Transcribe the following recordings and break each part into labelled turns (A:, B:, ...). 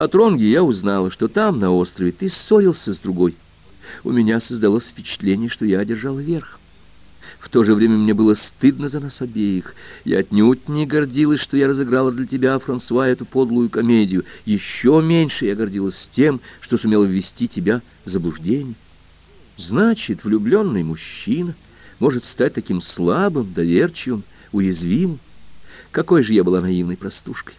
A: От Ронги я узнала, что там, на острове, ты ссорился с другой. У меня создалось впечатление, что я одержал верх. В то же время мне было стыдно за нас обеих. Я отнюдь не гордилась, что я разыграла для тебя, Франсуа, эту подлую комедию. Еще меньше я гордилась тем, что сумела ввести тебя в заблуждение. Значит, влюбленный мужчина может стать таким слабым, доверчивым, уязвимым. Какой же я была наивной простушкой.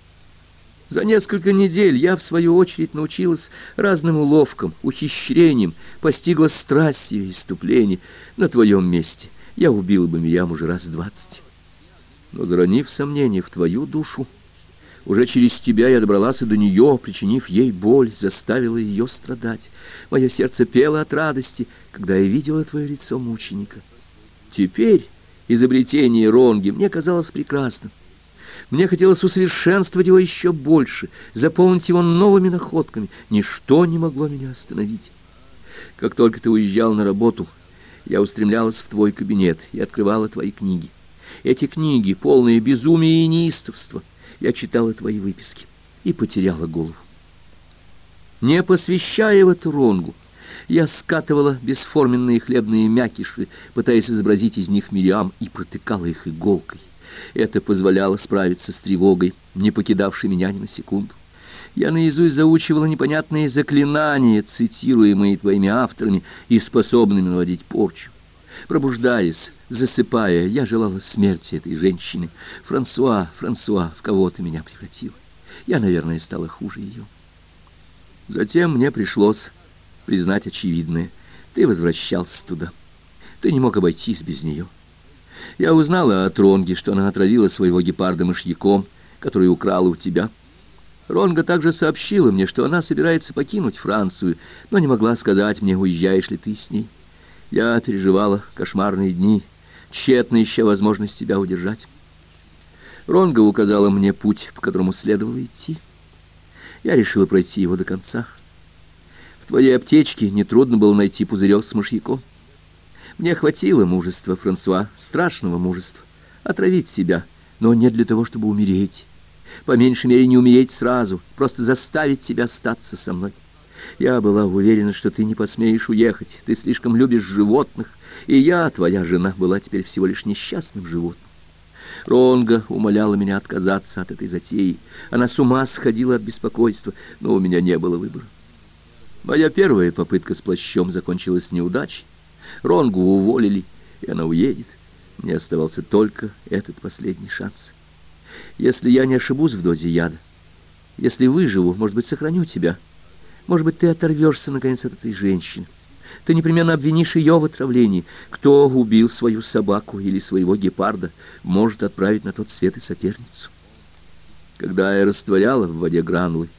A: За несколько недель я, в свою очередь, научилась разным уловкам, ухищрениям, постигла страсть и иступление. На твоем месте я убила бы Миям уже раз двадцать. Но, заронив сомнение в твою душу, уже через тебя я добралась и до нее, причинив ей боль, заставила ее страдать. Мое сердце пело от радости, когда я видела твое лицо мученика. Теперь изобретение Ронги мне казалось прекрасным. Мне хотелось усовершенствовать его еще больше, заполнить его новыми находками. Ничто не могло меня остановить. Как только ты уезжал на работу, я устремлялась в твой кабинет и открывала твои книги. Эти книги, полные безумия и неистовства, я читала твои выписки и потеряла голову. Не посвящая в эту ронгу, я скатывала бесформенные хлебные мякиши, пытаясь изобразить из них Мириам, и протыкала их иголкой. Это позволяло справиться с тревогой, не покидавшей меня ни на секунду. Я наизусть заучивала непонятные заклинания, цитируемые твоими авторами и способными наводить порчу. Пробуждаясь, засыпая, я желала смерти этой женщины. Франсуа, Франсуа, в кого ты меня превратила? Я, наверное, стала хуже ее. Затем мне пришлось признать очевидное. Ты возвращался туда. Ты не мог обойтись без нее. Я узнала от Ронги, что она отравила своего гепарда мышьяком, который украла у тебя. Ронга также сообщила мне, что она собирается покинуть Францию, но не могла сказать мне, уезжаешь ли ты с ней. Я переживала кошмарные дни, тщетно ища возможность тебя удержать. Ронга указала мне путь, по которому следовало идти. Я решила пройти его до конца. В твоей аптечке нетрудно было найти пузырек с мышьяком. Мне хватило мужества, Франсуа, страшного мужества, отравить себя, но не для того, чтобы умереть. По меньшей мере не умереть сразу, просто заставить тебя остаться со мной. Я была уверена, что ты не посмеешь уехать, ты слишком любишь животных, и я, твоя жена, была теперь всего лишь несчастным животным. Ронга умоляла меня отказаться от этой затеи. Она с ума сходила от беспокойства, но у меня не было выбора. Моя первая попытка с плащом закончилась неудачей. Ронгу уволили, и она уедет. Мне оставался только этот последний шанс. Если я не ошибусь в дозе яда, если выживу, может быть, сохраню тебя. Может быть, ты оторвешься, наконец, от этой женщины. Ты непременно обвинишь ее в отравлении. Кто убил свою собаку или своего гепарда, может отправить на тот свет и соперницу. Когда я растворяла в воде гранулы,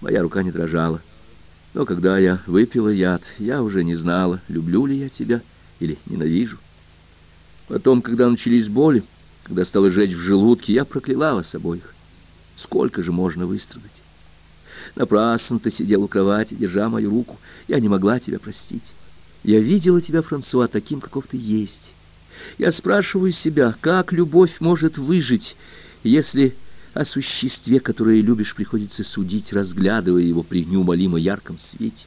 A: моя рука не дрожала. Но когда я выпила яд, я уже не знала, люблю ли я тебя или ненавижу. Потом, когда начались боли, когда стало жечь в желудке, я прокляла с обоих. Сколько же можно выстрадать? Напрасно ты сидел у кровати, держа мою руку. Я не могла тебя простить. Я видела тебя, Франсуа, таким, каков ты есть. Я спрашиваю себя, как любовь может выжить, если о существе, которое любишь, приходится судить, разглядывая его при неумолимо ярком свете.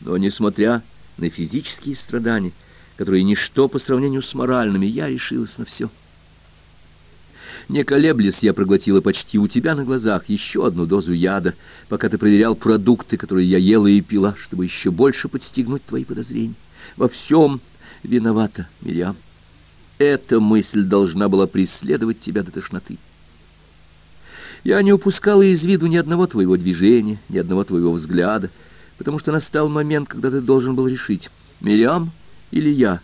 A: Но, несмотря на физические страдания, которые ничто по сравнению с моральными, я решилась на все. Не колеблясь, я проглотила почти у тебя на глазах еще одну дозу яда, пока ты проверял продукты, которые я ела и пила, чтобы еще больше подстегнуть твои подозрения. Во всем виновата, Мириам. Эта мысль должна была преследовать тебя до тошноты. Я не упускала из виду ни одного твоего движения, ни одного твоего взгляда, потому что настал момент, когда ты должен был решить, Мириам или я.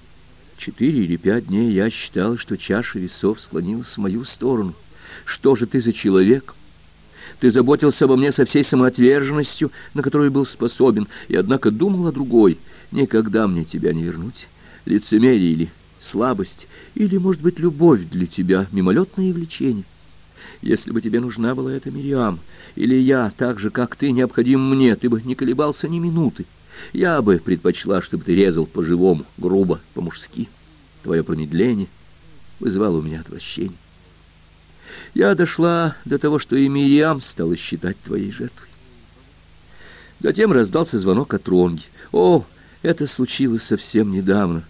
A: Четыре или пять дней я считала, что чаша весов склонилась в мою сторону. Что же ты за человек? Ты заботился обо мне со всей самоотверженностью, на которую был способен, и однако думал о другой. Никогда мне тебя не вернуть. Лицемерие или слабость, или, может быть, любовь для тебя, мимолетное влечение. Если бы тебе нужна была эта Мириам, или я, так же, как ты, необходим мне, ты бы не колебался ни минуты. Я бы предпочла, чтобы ты резал по-живому, грубо, по-мужски. Твое промедление вызывало у меня отвращение. Я дошла до того, что и Мириам стала считать твоей жертвой. Затем раздался звонок от Ронги. О, это случилось совсем недавно.